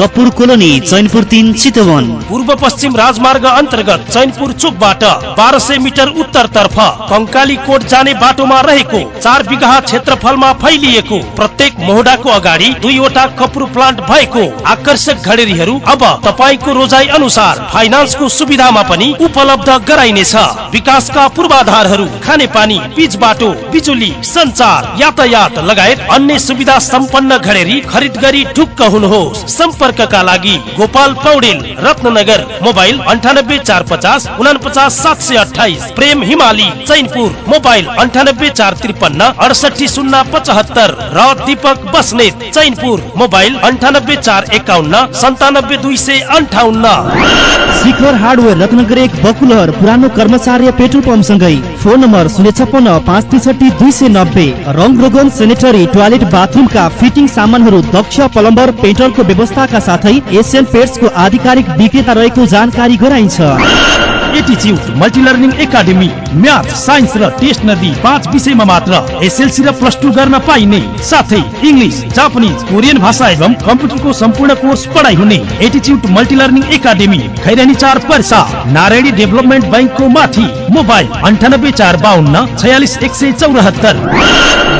Kapoor colony Chainpur तिन चितवन। पूर्व पश्चिम राजमार्ग अन्तर्गत चैनपुर चोकबाट बाह्र सय मिटर उत्तरतर्फ कङ्काली कोट जाने बाटोमा रहेको चार बिघा क्षेत्रफलमा फैलिएको प्रत्येक मोहडाको अगाडि दुईवटा कपुर प्लान्ट भएको आकर्षक घडेरीहरू अब तपाईँको रोजाइ अनुसार फाइनान्सको सुविधामा पनि उपलब्ध गराइनेछ। विकासका पूर्वाधारहरू खाने पानी पिच बाटो बिजुली सञ्चार यातायात लगायत अन्य सुविधा सम्पन्न घडेरी खरिद गरी ढुक्क हुनुहोस्। सम्पर्कका लागि गोपाल पौडेल रत्ननगर मोबाइल अन्ठानब्बे चार पचास उनापचास सात सय अठाइस प्रेम हिमाली चैनपुर मोबाइल अन्ठानब्बे चार त्रिपन्न अडसठी शून्य पचहत्तर र दीपक बस्नेत चैनपुर मोबाइल अन्ठानब्बे चार एकाउन्न सन्तानब्बे दुई सय अन्ठाउन्न। शिखर हार्डवेयर रत्नगर एक बकुलहर पुरानो कर्मचार्य पेट्रोल पम्प सँगै फोन नम्बर शून्य छपन्न पाँच त्रिसठी दुई सय नब्बे। रङ रोगन सेनेटरी टोयलेट बाथरुमका फिटिङ सामानहरू दक्ष प्लम्बर पेट्रोलको व्यवस्थाका साथै एसियन पेट्सको आधिकारिक विक्रेता जानकारी गराइन्छ। मल्टिलर्निङ एकाडेमी साइन्स र टेस्ट नदी पाँच विषयमा मात्र र पाइने। साथै इङ्ग्लिस जापानिज कोरियन भाषा एवं कम्प्युटरको सम्पूर्ण कोर्स पढाइ हुने एटिच्युट मल्टिलर्निङ एकाडेमी खैरानी चार पर्सा नारायणी डेभलपमेन्ट ब्याङ्कको माथि मोबाइल अन्ठानब्बे चार बाहन्न छयालिस एक सय चौरात्तर।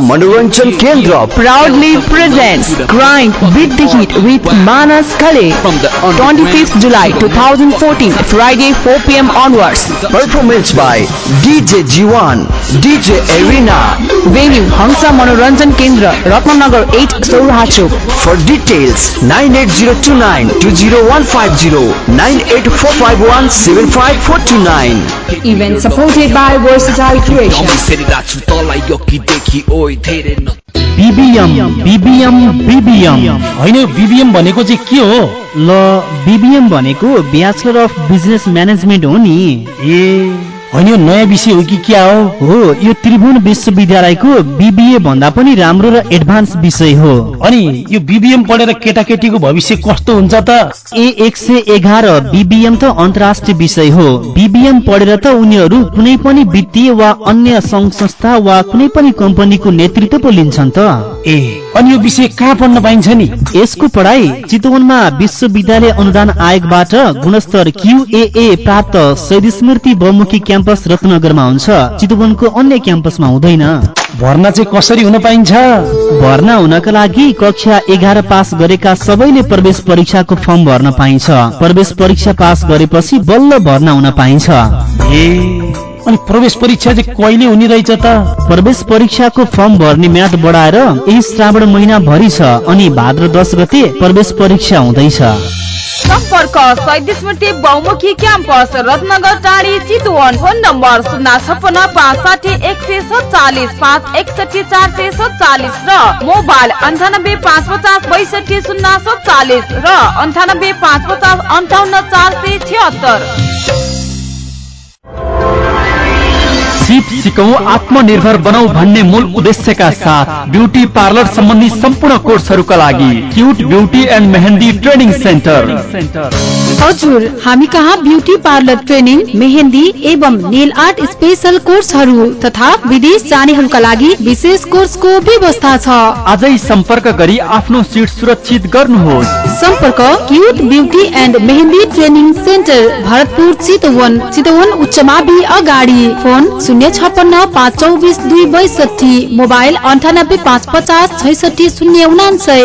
मनोरञ्जन केन्द्र proudly present crime बिड् the hit with Manas Kale प्राउसटिन हङसा मनोरञ्जन केन्द्र रत्नगर एट सोह्र चोक for details nine eight zero two nine two zero one five zero nine eight four five one seven five four two nine Versatile Creations. BBM BBM BBM. होइन BBM भनेको चाहिँ के हो? ल बिबिएम भनेको ब्याचलर अफ बिजनेस म्यानेजमेन्ट हो नि। ए। होइन यो नयाँ विषय हो कि क्या हो? हो यो त्रिभुवन विश्वविद्यालयको बिबिए भन्दा पनि राम्रो र एडभान्स विषय हो। अनि यो बिबिएम पढेर केटाकेटीको भविष्य कस्तो हुन्छ त? ए एक सय एघार बिबिएम त अन्तर्राष्ट्रिय विषय हो। बिबिएम पढेर त उनीहरू कुनै पनि वित्तीय वा अन्य सङ्घ संस्था वा कुनै पनि कम्पनीको नेतृत्व पो लिन्छन् त। ए अनि यो विषय कहाँ पढ्न पाइन्छ नि? यसको पढाइ चितवनमा विश्वविद्यालय अनुदान आयोगबाट गुणस्तर क्युएए प्राप्त शहीद स्मृति बहुमुखी क्याम्पस रत्नगरमा हुन्छ। चितवनको अन्य क्याम्पसमा हुँदैन। भर्ना चाहिँ कसरी हुन पाइन्छ? भर्ना हुनका लागि कक्षा एघार पास गरेका सबैले प्रवेश परीक्षाको फर्म भर्न पाइन्छ। प्रवेश परीक्षा पास गरेपछि बल्ल भर्ना हुन पाइन्छ। ए। अनि प्रवेश परीक्षा चाहिँ कहिले हुने रहेछ त? प्रवेश परीक्षाको फर्म भर्ने म्याद बढाएर यही श्रावण महिना भरि छ अनि भाद्र दस गते प्रवेश परीक्षा हुँदैछ। सम्पर्क शहीद स्मृति बहुमुखी क्याम्पस रत्नगर टाढी चितवन फोन नम्बर शून्य छप्पन्न पाँच साठी एक सय सत्तालिस पाँच एकसठी चार सय सत्तालिस र मोबाइल अन्ठानब्बे पाँच पचास बैसठी शून्य सत्तालिस र अन्ठानब्बे पाँच पचास अन्ठाउन्न चार सय छिहत्तर। सिप सिकौँ आत्मनिर्भर बनाऊ भन्ने मूल उद्देश्यका साथ ब्युटी पार्लर सम्बन्धी सम्पूर्ण कोर्सहरूका लागि cute beauty and mehndi training centre. हजुर हामी कहाँ ब्युटी पार्लर ट्रेनिङ मेहेन्दी एवं नेल आर्ट स्पेशल कोर्सहरू तथा विदेश जानेहरूका लागि विशेष कोर्सको व्यवस्था छ। आजै सम्पर्क गरी आफ्नो सिट सुरक्षित गर्नुहोस्। सम्पर्क cute beauty and mehndi training centre Bharatpur Chitwan Chitwan उच्च मावि अगाडि। फोन शून्य छपन्न पाँच चौबिस दुई बैसठी मोबाइल अन्ठानब्बे पाँच पचास छैसठी शून्य उनान्सय।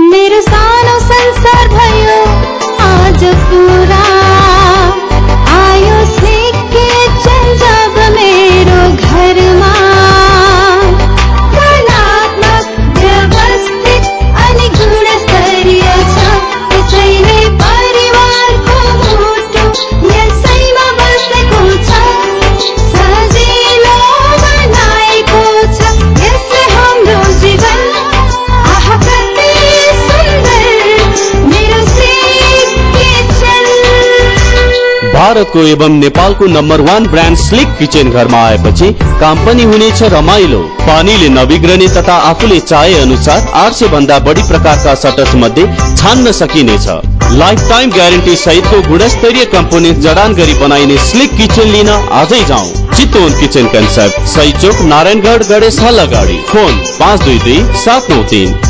मेरो सानो संसार भयो आज पुरा भारतको एवं नेपालको number one brand slick kitchen घरमा आएपछि काम पनि हुनेछ रमाइलो। पानीले नबिग्रने तथा आफूले चाहे अनुसार आठ सय भन्दा बढी प्रकारका सटर्स मध्ये छान्न सकिनेछ। लाइफ टाइम ग्यारेन्टी सहितको गुणस्तरीय कम्पोनेन्ट जडान गरी बनाइने स्लिक किचन लिन आजै जाउँ। चितवन किचन कन्सेप्ट सही चोक नारायणगढ गणेश हल फोन पाँच दुई दुई सात नौ तिन।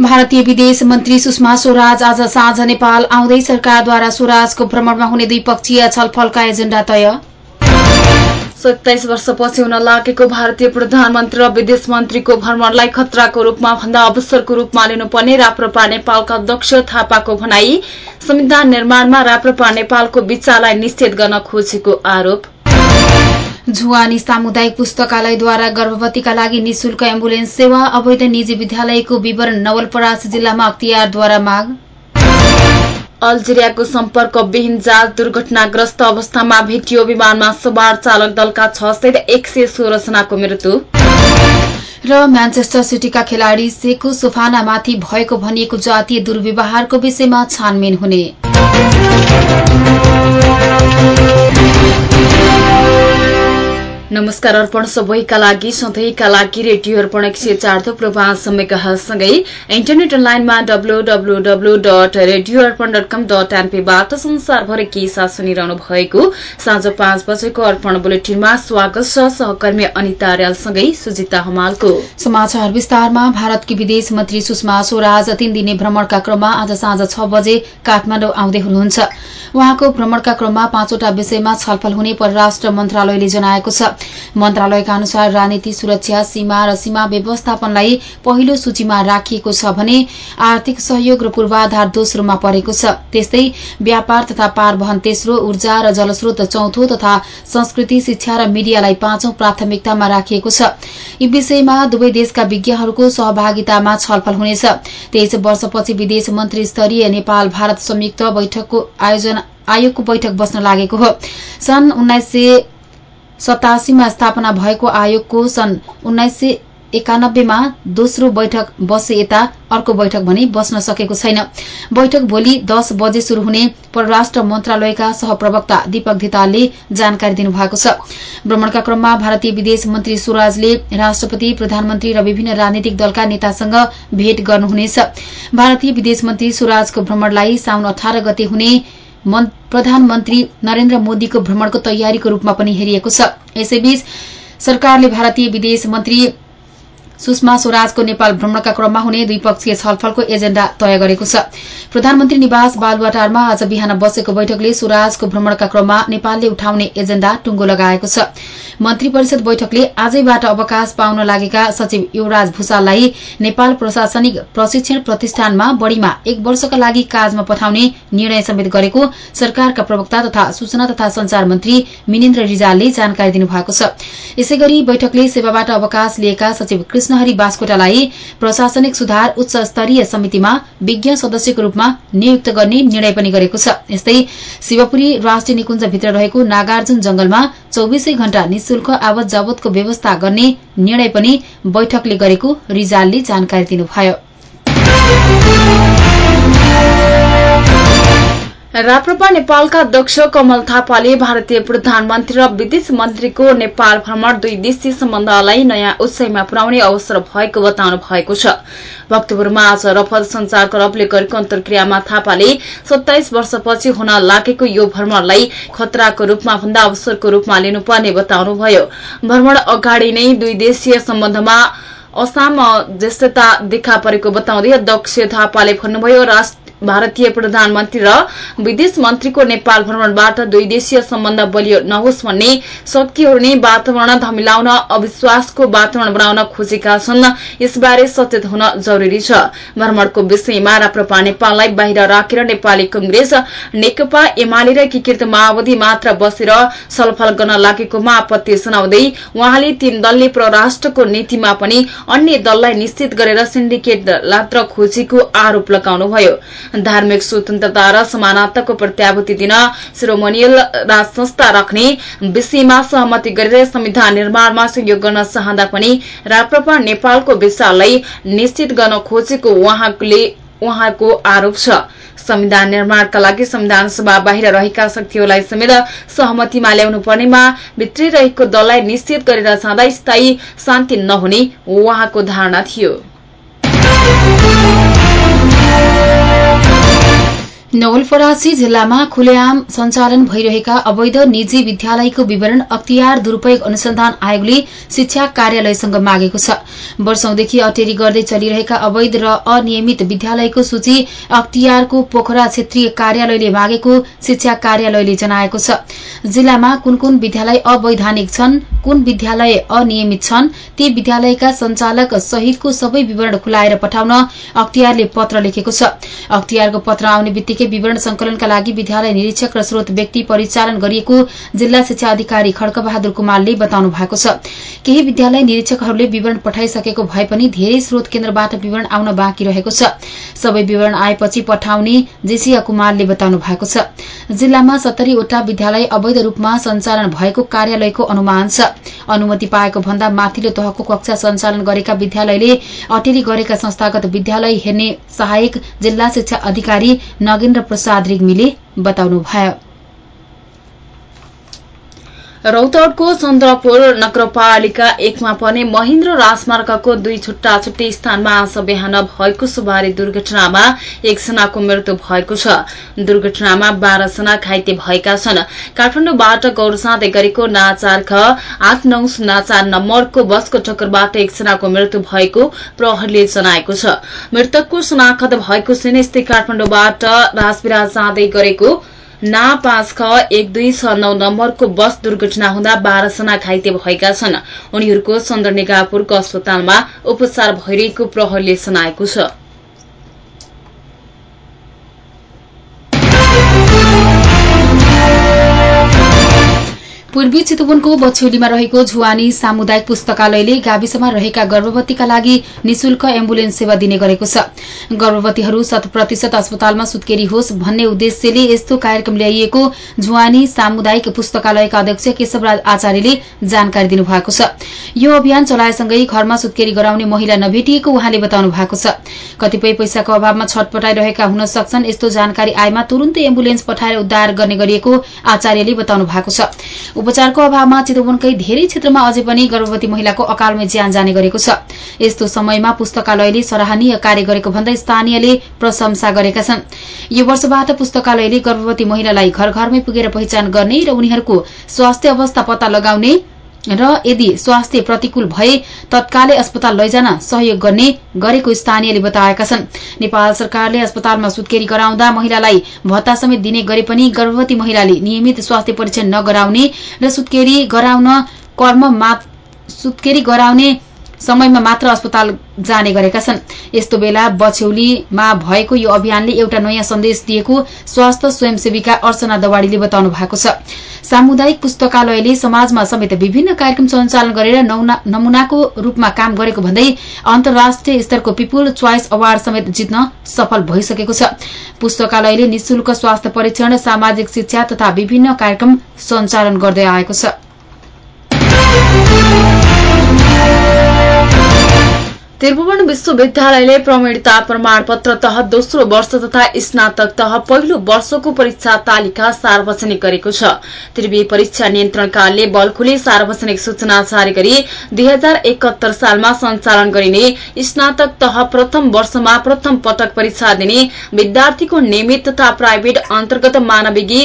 भारतीय विदेश मन्त्री सुषमा स्वराज आज साँझ नेपाल आउँदै सरकारद्वारा स्वराजको भ्रमणमा हुने द्विपक्षीय छलफलका एजेण्डा तय। सत्ताइस वर्षपछि हुन लागेको भारतीय प्रधानमन्त्री र विदेश मन्त्रीको भ्रमणलाई खतराको रूपमा भन्दा अवसरको रूपमा लिनुपर्ने राप्रपा नेपालका अध्यक्ष थापाको भनाई संविधान निर्माणमा राप्रपा नेपालको विचारलाई निषेध गर्न खोजेको आरोप। झुवानी सामुदायिक पुस्तकालयद्वारा गर्भवतीका लागि निशुल्क एम्बुलेन्स सेवा अवैध निजी विद्यालयको विवरण नवलपरासी जिल्लामा अख्तियारद्वारा माग। अल्जेरियाको सम्पर्कविहीन जहाज दुर्घटनाग्रस्त अवस्थामा भेटियो विमानमा सवार चालक दलका छ सय एक सय सोह्र जनाको मृत्यु। र म्यान्चेस्टर सिटीका खेलाड़ी सेको सोफानामाथि भएको भनिएको जातीय दुर्व्यवहारको विषयमा छानबिन हुने। नमस्कार अर्पण सबैका लागि सधैँका लागि रेडियो अर्पण एक सय चार थुप्रो पाँच समयकासँगै इन्टरनेट अनलाइनमा W W W dot radio Arpan dot com dot एनपीबाट संसारभरि के साथ सुनिरहनु भएको साँझ पाँच बजेको अर्पण बुलेटिनमा स्वागत छ सहकर्मी अनिता अर्यालसँगै सुजिता हमालको। समाचार विस्तारमा भारतकी विदेश मन्त्री सुषमा स्वराज तीन दिने भ्रमणका क्रममा आज साँझ छ बजे काठमाडौँ आउँदै हुनुहुन्छ। उहाँको भ्रमणका क्रममा पाँचवटा विषयमा छलफल हुने परराष्ट्र मन्त्रालयले जनाएको छ। मन्त्रालयका अनुसार राजनीति सुरक्षा सीमा र सीमा व्यवस्थापनलाई पहिलो सूचीमा राखिएको छ भने आर्थिक सहयोग र पूर्वाधार दोस्रोमा परेको छ। त्यस्तै व्यापार तथा पारवहन तेस्रो ऊर्जा र जलस्रोत चौथो तथा संस्कृति शिक्षा र मिडियालाई पाँचौं प्राथमिकतामा राखिएको छ। यी विषयमा दुवै देशका विज्ञहरूको सहभागितामा छलफल हुनेछ। तेइस वर्षपछि विदेश मन्त्री स्तरीय नेपाल भारत संयुक्त बैठकको आयोजना आयोगको बैठक बस्न लागेको हो। सन् उन्नाइस सतासीमा स्थापना भएको आयोगको सन् उन्नाइस सय एकानब्बेमा दोस्रो बैठक बसे यता अर्को बैठक भने बस्न सकेको छैन। बैठक भोलि दस बजे शुरू हुने परराष्ट्र मन्त्रालयका सहप्रवक्ता दीपक धितालले जानकारी दिनुभएको छ। भ्रमणका क्रममा भारतीय विदेश मन्त्री स्वराजले राष्ट्रपति प्रधानमन्त्री र विभिन्न राजनीतिक दलका नेतासँग भेट गर्नुहुनेछ। भारतीय विदेश मन्त्री स्वराजको भ्रमणलाई साउन अठार गते हुने प्रधानमन्त्री नरेन्द्र मोदीको भ्रमणको तयारीको रूपमा पनि हेरिएको छ। यसैबीच सरकारले भारतीय विदेश मन्त्री सुषमा स्वराजको नेपाल भ्रमणका क्रममा हुने द्विपक्षीय छलफलको एजेण्डा तय गरेको छ। प्रधानमन्त्री निवास बालुवाटारमा आज बिहान बसेको बैठकले स्वराजको भ्रमणका क्रममा नेपालले उठाउने एजेण्डा टुङ्गो लगाएको छ। मन्त्री परिषद बैठकले आजैबाट अवकाश पाउन लागेका सचिव युवराज भूषाललाई नेपाल प्रशासनिक प्रशिक्षण प्रतिष्ठानमा बढ़ीमा एक वर्षका लागि काजमा पठाउने निर्णय समेत गरेको सरकारका प्रवक्ता तथा सूचना तथा संचार मन्त्री मिनेन्द्र रिजालले जानकारी दिनुभएको छ। यसै गरी बैठकले सेवाबाट अवकाश लिएका सचिव कृष्णहरि बास्कोटालाई प्रशासनिक सुधार उच्च स्तरीय समितिमा विज्ञ सदस्यको रूपमा नियुक्त गर्ने निर्णय पनि गरेको छ। यस्तै शिवपुरी राष्ट्रिय निकुञ्जभित्र रहेको नागार्जुन जंगलमा चौबिसै घण्टा निशुल्क आवत जावतको व्यवस्था गर्ने निर्णय पनि बैठकले गरेको रिजालले जानकारी दिनुभयो। राप्रपा नेपालका अध्यक्ष कमल थापाले भारतीय प्रधानमन्त्री र विदेश मन्त्रीको नेपाल भ्रमण दुई देशीय सम्बन्धलाई नयाँ उचाइमा पुर्याउने अवसर भएको बताउनु भएको छ। भक्तपुरमा आज रफत संचार क्लबले गरेको अन्तर्क्रियामा थापाले सत्ताइस वर्षपछि हुन लागेको यो भ्रमणलाई खतराको रूपमा भन्दा अवसरको रूपमा लिनुपर्ने बताउनुभयो। भ्रमण अगाडि नै दुई देशीय सम्बन्धमा असामञ्जस्यता देखा परेको बताउँदै अध्यक्ष थापाले भन्नुभयो राष्ट्र भारतीय प्रधानमन्त्री र विदेश मन्त्रीको नेपाल भ्रमणबाट दुई देशीय सम्बन्ध बलियो नहोस् भन्ने शक्तिहरू नै वातावरण धमिलाउन अविश्वासको वातावरण बनाउन खोजेका छन्। यसबारे सचेत हुन जरूरी छ। भ्रमणको विषयमा राप्रपा नेपाललाई बाहिर राखेर नेपाली कंग्रेस नेकपा एमाले र एकीकृत माओवादी मात्र बसेर छलफल गर्न लागेकोमा आपत्ति सुनाउँदै उहाँले तीन दलले परराष्ट्रको नीतिमा पनि अन्य दललाई निश्चित गरेर सिन्डिकेट लात्र खोजेको आरोप लगाउनुभयो। धार्मिक स्वतन्त्रता र समानताको प्रत्याभूति दिन सिरोमोनियल राज संस्था राख्ने विषयमा सहमति गरेर संविधान निर्माणमा सहयोग गर्न चाहँदा पनि राप्रपा नेपालको विशाललाई निश्चित गर्न खोजेको उहाँको आरोप छ। संविधान निर्माणका लागि संविधान सभा बाहिर रहेका शक्तिहरूलाई समेत सहमतिमा ल्याउनु पर्नेमा भित्री रहेको दललाई निश्चित गरेर जाँदा स्थायी शान्ति नहुने उहाँको धारणा थियो। नवलपरासी जिल्लामा खुलेआम सञ्चालन भइरहेका अवैध निजी विद्यालयको विवरण अख्तियार दुरूपयोग अनुसन्धान आयोगले शिक्षा कार्यालयसँग मागेको छ। वर्षौंदेखि अटेरी गर्दै चलिरहेका अवैध र अनियमित विद्यालयको सूची अख्तियारको पोखरा क्षेत्रीय कार्यालयले मागेको शिक्षा कार्यालयले जनाएको छ। जिल्लामा कुन कुन विद्यालय अवैधानिक छन् कुन विद्यालय अनियमित छन् ती विद्यालयका संचालक सहितको सबै विवरण खुलाएर पठाउन अख्तियारले पत्र लेखेको छ। अख्तियारको पत्र आउने विवरण संकलनका लागि विद्यालय निरीक्षक र स्रोत व्यक्ति परिचालन गरिएको जिल्ला शिक्षा अधिकारी खड्कबहादुर कुमारले बताउनु भएको छ। केही विद्यालय निरीक्षकहरूले विवरण पठाइसकेको भए पनि धेरै स्रोत केन्द्रबाट विवरण आउन बाँकी रहेको छ। सबै विवरण आएपछि पठाउने जेसिया कुमारले बताउनु भएको छ। जिल्लामा सत्तरीवटा विद्यालय अवैध रूपमा सञ्चालन भएको कार्यालयको अनुमान छ। अनुमति पाएको भन्दा माथिल्लो तहको कक्षा सञ्चालन गरेका विद्यालयले अटेरी गरेका संस्थागत विद्यालय हेर्ने सहायक जिल्ला शिक्षा अधिकारी नगेन्द्र प्रसाद रिग्मीले बताउनुभयो। रौतहटको चन्द्रपुर नगरपालिका एकमा पर्ने महेन्द्र राजमार्गको दुई छुट्टा छुट्टै स्थानमा आज बिहान भएको सुबारी दुर्घटनामा एकजनाको मृत्यु भएको छ। दुर्घटनामा बाह्रजना घाइते भएका छन्। काठमाडौँबाट गौर जाँदै गरेको नाचार ख आठ नौ शून्य चार नम्बरको बसको टक्करबाट एकजनाको मृत्यु भएको प्रहरीले जनाएको छ। मृतकको शनाखत भएको छैन यस्तै काठमाडौँबाट राजविराज जाँदै गरेको ना पाँच ख एक दुई छ नौ नम्बरको बस दुर्घटना हुँदा बाह्रजना घाइते भएका छन्। उनीहरूको चन्द्रनिगापुरको अस्पतालमा उपचार भइरहेको प्रहरीले जनाएको छ। पूर्वी चितवनको बछौलीमा रहेको झुवानी सामुदायिक पुस्तकालयले गाविसमा रहेका गर्भवतीका लागि निशुल्क एम्बुलेन्स सेवा दिने गरेको छ। गर्भवतीहरू शत प्रतिशत अस्पतालमा सुत्केरी होस् भन्ने उद्देश्यले यस्तो कार्यक्रम ल्याइएको झुवानी सामुदायिक पुस्तकालयका अध्यक्ष केशवराज आचार्यले जानकारी दिनुभएको छ। यो अभियान चलाएसँगै घरमा सुत्केरी गराउने महिला नभेटिएको उहाँले बताउनु भएको छ। कतिपय पैसाको अभावमा छटपटाइरहेका हुन सक्छन् यस्तो जानकारी आएमा तुरन्तै एम्बुलेन्स पठाएर उद्धार गर्ने गरिएको आचार्यले बताउनु छ। उपचारको अभावमा चितवनकै धेरै क्षेत्रमा अझै पनि गर्भवती महिलाको अकालमै ज्यान जाने गरेको छ। यस्तो समयमा पुस्तकालयले सराहनीय कार्य गरेको भन्दै स्थानीयले प्रशंसा गरेका छन्। यो वर्षबाट पुस्तकालयले गर्भवती महिलालाई घर घरमै पुगेर पहिचान गर्ने र उनीहरूको स्वास्थ्य अवस्था पत्ता लगाउने र यदि स्वास्थ्य प्रतिकूल भए तत्कालै अस्पताल लैजान सहयोग गर्ने गरेको स्थानीयले बताएका छन्। नेपाल सरकारले अस्पतालमा सुत्केरी गराउँदा महिलालाई भत्ता समेत दिने गरे पनि गर्भवती महिलाले नियमित स्वास्थ्य परीक्षण नगराउने र सुत्केरी गराउन कर्म सुत्केरी गराउने समयमा मात्र अस्पताल जाने गरेका छन्। यस्तो बेला बछौलीमा भएको यो अभियानले एउटा नयाँ सन्देश दिएको स्वास्थ्य स्वयंसेविका अर्चना दवाड़ीले बताउनु भएको छ। सामुदायिक पुस्तकालयले समाजमा समेत विभिन्न कार्यक्रम सञ्चालन गरेर नमूनाको रूपमा काम गरेको भन्दै अन्तर्राष्ट्रिय स्तरको पिपुल च्वाइस अवार्ड समेत जित्न सफल भइसकेको छ। पुस्तकालयले निशुल्क स्वास्थ्य परीक्षण सामाजिक शिक्षा तथा विभिन्न कार्यक्रम सञ्चालन गर्दै आएको छ। त्रिभुवन विश्वविद्यालयले प्रमाणिता प्रमाणपत्र तह दोस्रो वर्ष तथा स्नातक तह पहिलो वर्षको परीक्षा तालिका सार्वजनिक गरेको छ त्रिवी परीक्षा नियन्त्रणकालले बल्खुले सार्वजनिक सूचना जारी गरी दुई सालमा सञ्चालन गरिने स्नातक तह प्रथम वर्षमा प्रथम पटक परीक्षा दिने विद्यार्थीको नियमित तथा प्राइभेट अन्तर्गत मानविकी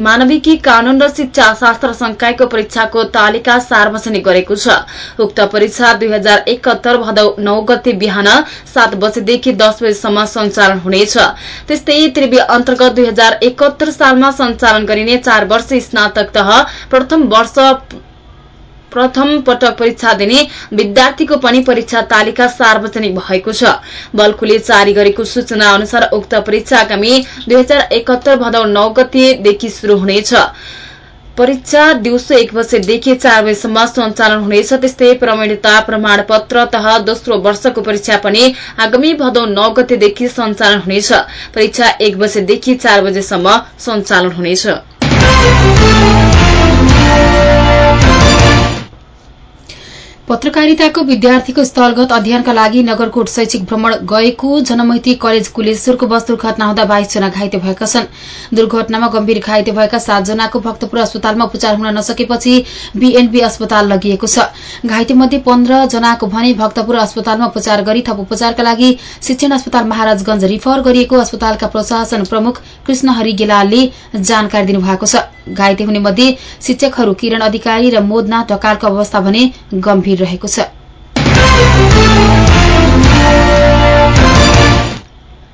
मानविकी कानून र शिक्षा शास्त्र संकायको परीक्षाको तालिका सार्वजनिक गरेको छ। उक्त परीक्षा दुई हजार एकहत्तर भदौ नौ गते बिहान सात बजेदेखि दस बजेसम्म सञ्चालन हुनेछ। त्यस्तै त्रिवी अन्तर्गत दुई हजार सालमा सञ्चालन गरिने चार वर्ष स्नातक तह प्रथम वर्ष प्रथम पटक परीक्षा दिने विद्यार्थीको पनि परीक्षा तालिका सार्वजनिक भएको छ। बल्कुले जारी गरेको सूचना अनुसार उक्त परीक्षा आगामी दुई हजार भदौ नौ गतेदेखि शुरू हुनेछ। परीक्षा दिउँसो एक बजेदेखि चार बजेसम्म सञ्चालन हुनेछ। त्यस्तै प्रमाणिता प्रमाणपत्र तह दोस्रो वर्षको परीक्षा पनि आगामी भदौ नौ गतेदेखि सञ्चालन हुनेछ। परीक्षा एक बजेदेखि चार बजेसम्म सञ्चालन हुनेछ। पत्रकारिताको विद्यार्थीको स्थलगत अध्ययनका लागि नगरकोट शैक्षिक भ्रमण गएको जनमैत्री कलेज कुलेश्वरको बस दुर्घटना हुँदा बाइसजना घाइते भएका छन्। दुर्घटनामा गम्भीर घाइते भएका सातजनाको भक्तपुर अस्पतालमा उपचार हुन नसकेपछि बीएनबी अस्पताल लगिएको छ। घाइते मध्ये पन्ध्र जनाको भने भक्तपुर अस्पतालमा उपचार गरी थप उपचारका लागि शिक्षण अस्पताल महाराजगंज रिफर गरिएको अस्पतालका प्रशासन प्रमुख कृष्ण हरि गेलालले जानकारी दिनुभएको छ। घाइते हुने मध्ये शिक्षकहरू किरण अधिकारी र मोदना ढकालको अवस्था भने गम्भीर रहेको छ।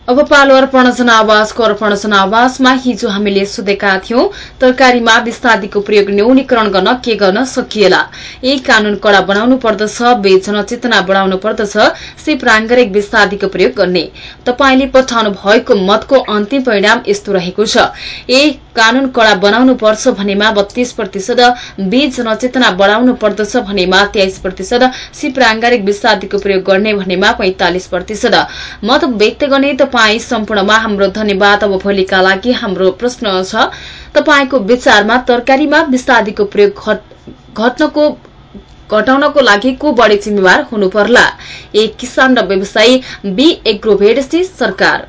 अब पालो अर्पण जनावासको अर्पण जनावासमा हिजो हामीले सोधेका थियौं तरकारीमा विस्तादीको प्रयोग न्यूनीकरण गर्न के गर्न सकिएला? यही कानून कड़ा बनाउनु पर्दछ बेचन चेतना बढ़ाउनु पर्दछ सी प्राङ्गारिक विस्तादीको प्रयोग गर्ने। तपाईँले पठाउनु भएको मतको अन्तिम परिणाम यस्तो रहेको छ। ए कानून कड़ा बनाउनु पर्छ भनेमा बत्तीस प्रतिशत बीज जनचेतना बढ़ाउनु पर्दछ भनेमा तेइस प्रतिशत सी प्राङ्गारिक विस्तादीको प्रयोग गर्ने भनेमा पैंतालिस प्रतिशत। मत व्यक्त गर्ने तपाई सम्पूर्णमा हाम्रो धन्यवाद। अब भोलिका लागि हाम्रो प्रश्न छ तपाईँको विचारमा तरकारीमा विस्तादीको प्रयोग घट्नको घटाउनको लागि को बढ़ी जिम्मेवार हुनु पर्ला एक किसान र व्यवसायी बी एग्रोभेडसी सरकार।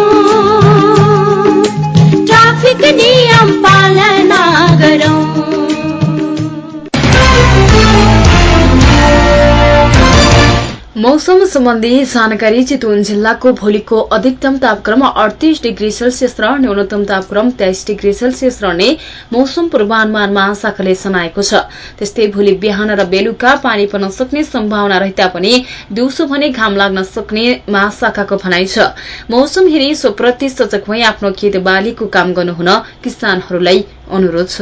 म् पालनागरं मौसम सम्बन्धी जानकारी चितवन जिल्लाको भोलिको अधिकतम तापक्रम अडतिस डिग्री सेल्सियस र न्यूनतम तापक्रम तेइस डिग्री सेल्सियस रहने मौसम पूर्वानुमान महाशाखाले जनाएको छ। त्यस्तै भोलि बिहान र बेलुका पानी पर्न सक्ने सम्भावना रहे तापनि दिउँसो भने घाम लाग्न सक्ने महाशाखाको भनाइ छ। मौसम हेरी सोप्रति सजग भई आफ्नो खेत बालीको काम गर्नुहुन किसानहरूलाई अनुरोध छ।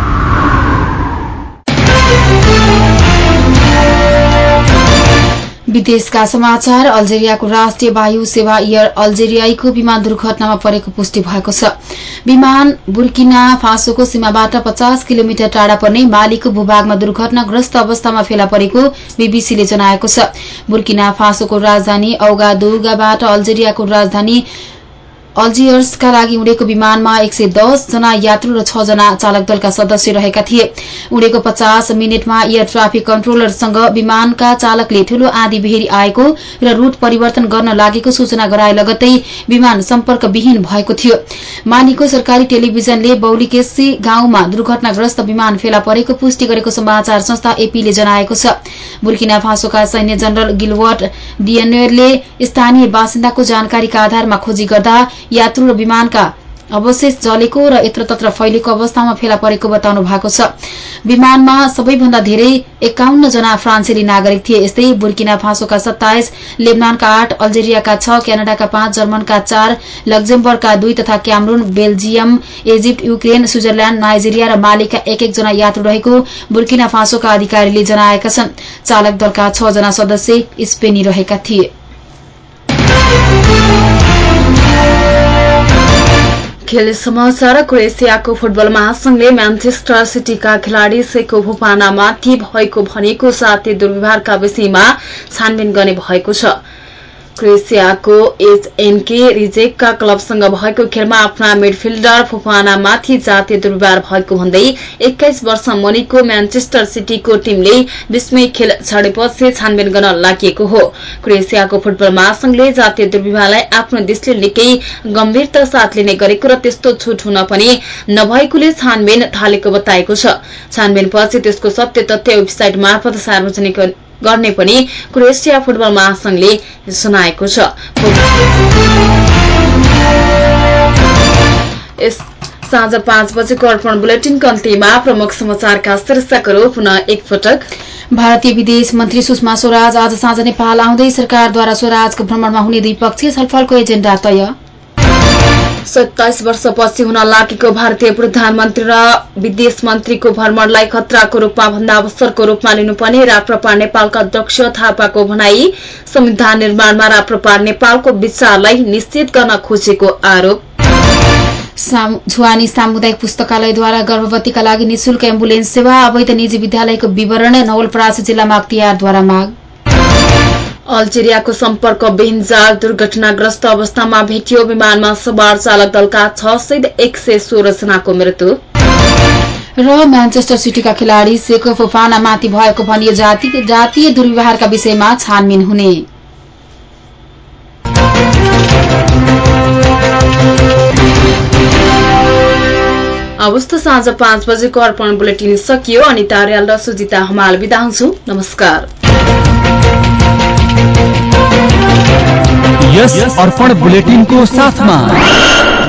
विदेशका समाचार अल्जेरियाको राष्ट्रिय वायु सेवा एयर अल्जेरियाईको विमान दुर्घटनामा परेको पुष्टि भएको छ। विमान बुर्किना फासोको सीमाबाट पचास किलोमिटर टाढा पर्ने मालीको भूभागमा दुर्घटनाग्रस्त अवस्थामा फेला परेको बीबीसीले जनाएको छ। बुर्किना फासोको राजधानी औगादुगाबाट अल्जेरियाको राजधानी अल्जियर्सका लागि उडेको विमानमा एक सय जना यात्रु र छ जना चालक दलका सदस्य रहेका थिए। उडेको पचास मिनटमा एयर ट्राफिक कन्ट्रोलरसँग विमानका चालकले ठूलो आँधी बेहेरी आएको र रूट परिवर्तन गर्न लागेको सूचना गराए लगत्तै विमान सम्पर्कविहीन भएको थियो। मानीको सरकारी टेलिभिजनले बौलिकेसी गाउँमा दुर्घटनाग्रस्त विमान फेला परेको पुष्टि गरेको समाचार संस्था एपीले जनाएको छ। बुर्किना फासोका सैन्य जनरल गिलवर्ट डिएनएरले स्थानीय बासिन्दाको जानकारीका आधारमा खोजी गर्दा यात्रु र विमानका अवशेष जलेको र यत्रतत्र फैलिएको अवस्थामा फेला परेको बताउनु भएको छ। विमानमा सबैभन्दा धेरै एकाउन्न जना फ्रान्सेली नागरिक थिए यस्तै बुर्किना फासोका सत्ताइस लेबनानका आठ अल्जेरियाका छ क्यानाडाका पाँच जर्मनका चार लग्जेम्बर्गका दुई तथा Cameroon Belgium Egypt Ukraine Switzerland Nigeria र मालीका एक एक जना यात्रु रहेको बुर्किना फासोका अधिकारीले जनाएका छन्। चालक दलका छ जना सदस्य स्पेनी रहेका थिए। खेल समाचार क्रोएसियाको फुटबल महासंघले म्यान्चेस्टर सिटीका खेलाड़ी सेको भूपानामाथि भएको भनेको जातीय दुर्व्यवहारका विषयमा छानबिन गर्ने भएको छ। क्रोएसियाको एचएनके रिजेकका क्लबसँग भएको खेलमा आफ्ना मिडफिल्डर फुफानामाथि जातीय दुर्व्यवहार भएको भन्दै एक्काइस वर्ष मुनिको म्यान्चेस्टर सिटीको टीमले विस्मय खेल छाडेपछि छानबिन गर्न लागि हो। क्रोएसियाको फुटबल महासंघले जातीय दुर्व्यवहारलाई आफ्नो देशले निकै गम्भीरता साथ लिने गरेको र त्यस्तो छुट हुन पनि नभएकोले छानबिन थालेको बताएको छ। छानबिनपछि त्यसको सत्य तथ्य वेबसाइट मार्फत सार्वजनिक गर्ने पनि क्रोएसिया फुटबल महासंघले जनाएको छ। साँझ पाँच बजेको अर्पण बुलेटिनको अन्त्यमा प्रमुख समाचारका शीर्षकहरू पुनः एकपटक। भारतीय विदेश मन्त्री सुषमा स्वराज आज साँझ नेपाल आउँदै सरकारद्वारा स्वराजको भ्रमणमा हुने द्विपक्षीय छलफलको एजेण्डा तय। सत्ताइस वर्षपछि हुन लागेको भारतीय प्रधानमन्त्री र विदेश मन्त्रीको भ्रमणलाई खतराको रूपमा भन्दा अवसरको रूपमा लिनुपर्ने राप्रपा नेपालका अध्यक्ष थापाको भनाई संविधान निर्माणमा राप्रपा नेपालको विचारलाई निश्चित गर्न खोजेको आरोप। झुवानी सामुदायिक पुस्तकालयद्वारा गर्भवतीका लागि निशुल्क एम्बुलेन्स सेवा अवैध निजी विद्यालयको विवरण नवलपरासी जिल्लामा अख्तियारद्वारा माग। अल्जेरियाको सम्पर्क बेन्जार दुर्घटनाग्रस्त अवस्थामा भेटियो विमानमा सवार चालक दलका छ सय एक सय सोह्र जनाको मृत्यु। र म्यान्चेस्टर सिटीका खेलाड़ी सेको फोफानामाथि भएको भनियो जातीय दुर्व्यवहारका विषयमा छानबिन हुने। अवस्था साँझ पाँच बजेको अर्पण बुलेटिन सकियो। अनि तार्याल र सुजिता हमाल बिदा हुन्छु। नमस्कार। यस अर्पण साथ साथमा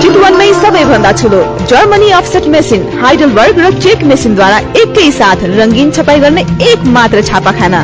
चितवनमै सबैभन्दा ठुलो जर्मनी अफसेट मेसिन हाइडलबर्ग र चेक मेसिनद्वारा एकै साथ रङ्गीन छपाई गर्ने एक मात्र छापाखाना।